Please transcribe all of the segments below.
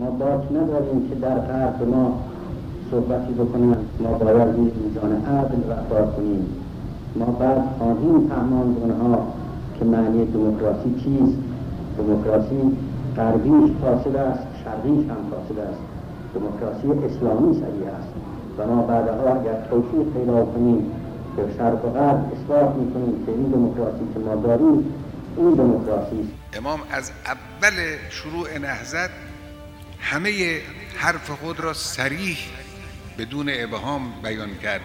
ما باک نداریم که در غرب ما صحبتی بکنن. ما باید این میزان عدل رفتار کنیم. ما بعد خواهیم فهمان اونها که معنی دموکراسی چیست. دموکراسی غربیش فاسد است شرقیش هم فاسد است. دموکراسی اسلامی صحیح است. و ما بعدها اگر توفیق پیدا کنیم که شرق و غرب اثبات می‌کنیم که این دموکراسی که ما داریم این دموکراسی است. امام از اول شروع نهضت همه حرف خود را سریح بدون ابهام بیان کرد.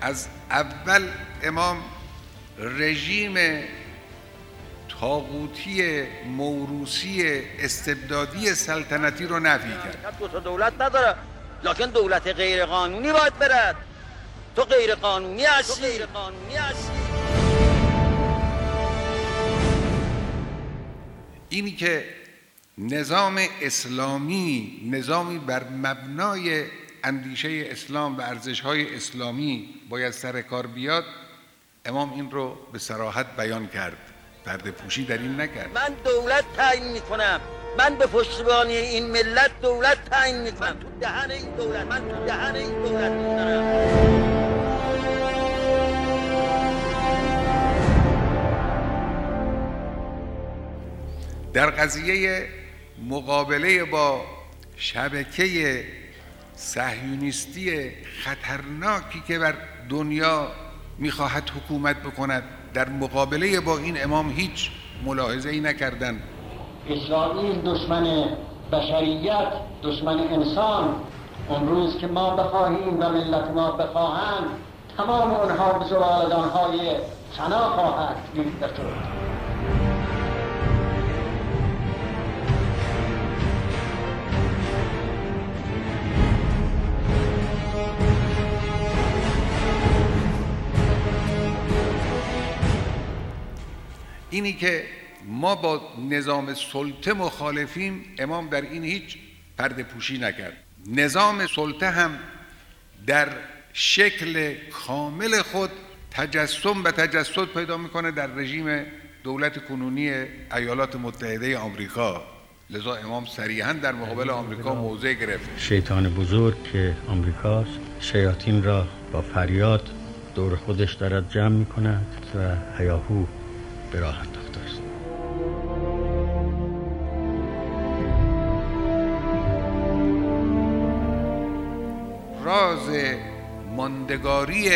از اول امام رژیم تاغوتی موروسی استبدادی سلطنتی رو نفی کرد. دو تا دولت نداره لکن دولت غیر قانونی باید برد. تو غیر قانونی هستی. غیر قانونی هستی. اینی که نظام اسلامی نظامی بر مبنای اندیشه اسلام و ارزش های اسلامی باید سر کار بیاد امام این رو به سراحت بیان کرد. پرده پوشی در این نکرد. من دولت تعیین می‌کنم. من به پشتیبانی این ملت دولت تعیین می‌کنم. تو دهن این دولت من تو دهن این دولت می‌ذارم در قضیه مقابله با شبکه صهیونیستی خطرناکی که بر دنیا می‌خواهد حکومت بکند در مقابله با این امام هیچ ملاحظه ای نکردن. اسرائیل دشمن بشریت دشمن انسان اون روز که ما بخواهیم و ملت ما بخواهند تمام اونها به زوالدانهای فنا خواهد شد اینی که ما با نظام سلطه مخالفیم امام در این هیچ پرده پوشی نکرد. نظام سلطه هم در شکل کامل خود تجسم و تجسد پیدا می‌کنه در رژیم دولت کنونی ایالات متحده آمریکا. لذا امام صریحا در مقابل آمریکا موضع گرفت. شیطان بزرگ که آمریکاست شیاطین را با فریاد دور خودش دارد جمع می کند و هیاهو به راه انداخته راز ماندگاری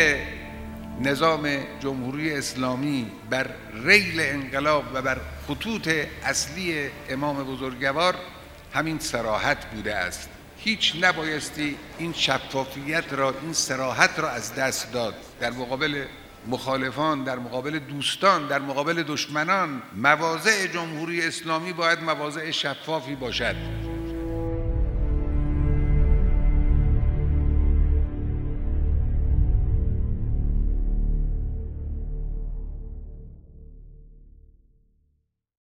نظام جمهوری اسلامی بر ریل انقلاب و بر خطوط اصلی امام بزرگوار همین سراحت بوده است. هیچ نبایستی این شفافیت را این سراحت را از دست داد. در مقابل مخالفان در مقابل دوستان در مقابل دشمنان مواضع جمهوری اسلامی باید مواضع شفافی باشد.